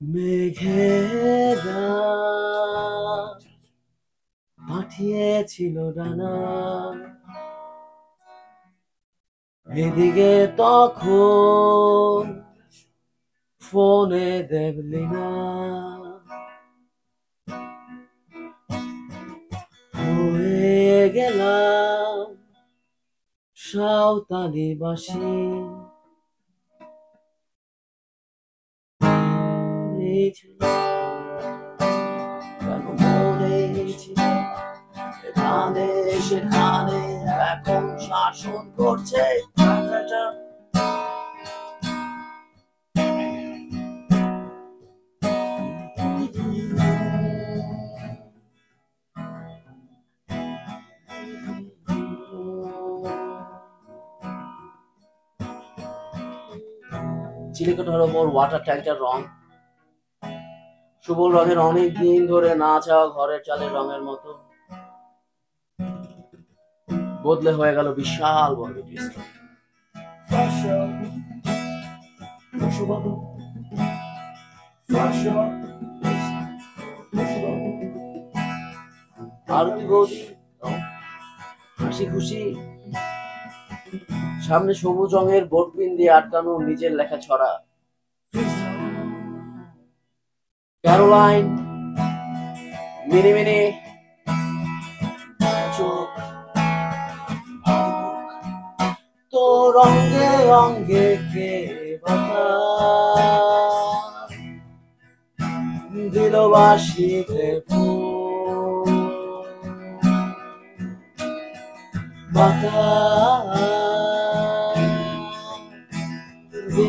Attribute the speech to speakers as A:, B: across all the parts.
A: মেঘেরা পাঠিয়েছিল ডানা। এদিকে তখন ফোনে দেখলি না সাঁওতালি বাসি সেখানে এখন শাসন করছে চিলিকট হলো মোর ওয়াটার ট্যাঙ্কের রং। সুবল রঙের অনেক দিন ধরে না চাওয়া ঘরের চালের রঙের মতো। বদলে হয়ে গেল বিশাল বড় আর কি হাসি খুশি? সামনে সবুজ রঙের বোট পিন দিয়ে আটকানো নিজের লেখা ছড়া। ক্যারোলাইন মিনি মিনি চোখ তো রঙ্গে রঙ্গে কে দিল বাসিতে ফুল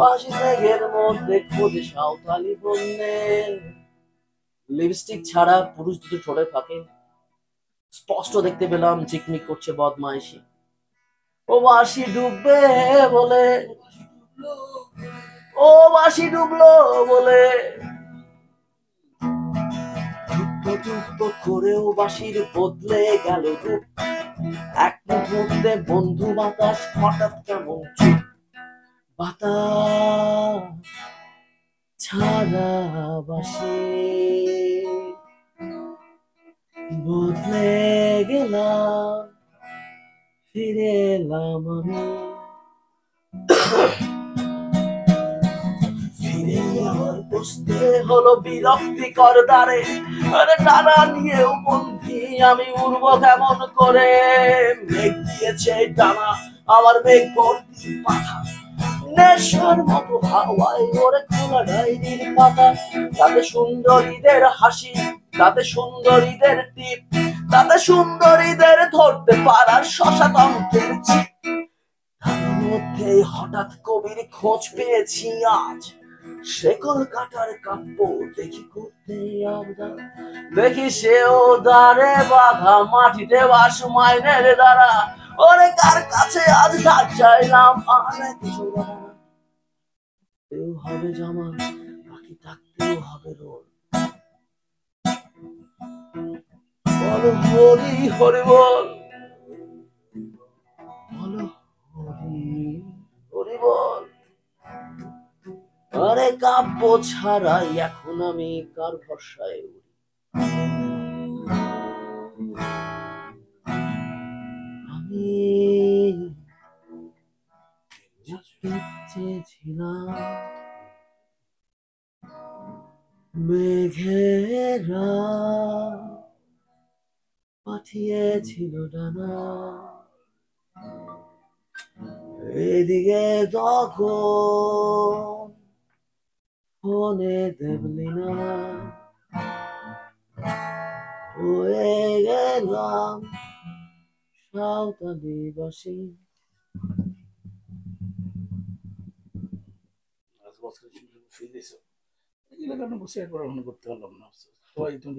A: বাসি মেঘের মধ্যে খোঁজে সাঁওতালি বন্যে লিপস্টিক ছাড়া পুরুষ দুটো ঠোঁটে ফাঁকে। স্পষ্ট দেখতে পেলাম চিকমিক করছে বদমাইশি। ও বাসি ডুববে বলে। ও বাসি ডুবলো বলে। টুকটো করেও বাসির বদলে গেল এক মুহূর্তে বন্ধু বাতাস হঠাৎ কেমন চুপ বাতাস ছাড়া বদলে গেলাম, ফিরে এলাম আমি। ফিরে আমার বসতে হলো বিরক্তিকর দ্বারে। আরে টানা নিয়েও বন্ধি আমি উড়ব কেমন করে? মেঘ দিয়েছে টানা, আমার মেঘ ভর্তি পাখা। নেশার মতো হাওয়ায় ওরে খোলা ডাইনির পাতা তাতে সুন্দরীদের হাসি, তাতে সুন্দরীদের টিপ তাতে সুন্দরীদের ধরতে পারার শশা তন্ত্রের চিপ তার মধ্যেই হঠাৎ কবির খোঁজ পেয়েছি আজ। শেকল কাটার কাব্য দেখি করতে দেখি সেও দ্বারে বাধা, মাটিতে বাস মাইনের দ্বারা। ওরে কার কাছে আজ ধার চাইলাম? আর কিছু কেউ হবে জামা বাকি থাকতেও হবে রোল। আরে কাব্য ছাড়াই এখন আমি কার ভরসায় উড়ি? আমি চেয়েছিলাম মেঘেরা পাঠিয়েছিল ডানা। এদিকে তখন ফোনে দেখলি না হয়ে গেলাম সাঁওতালি বাসি।
B: আজ বছর ফিল দিছো এগুলো কারণে বসে একবার অন্য করতে পারলাম না? সবাই তুমি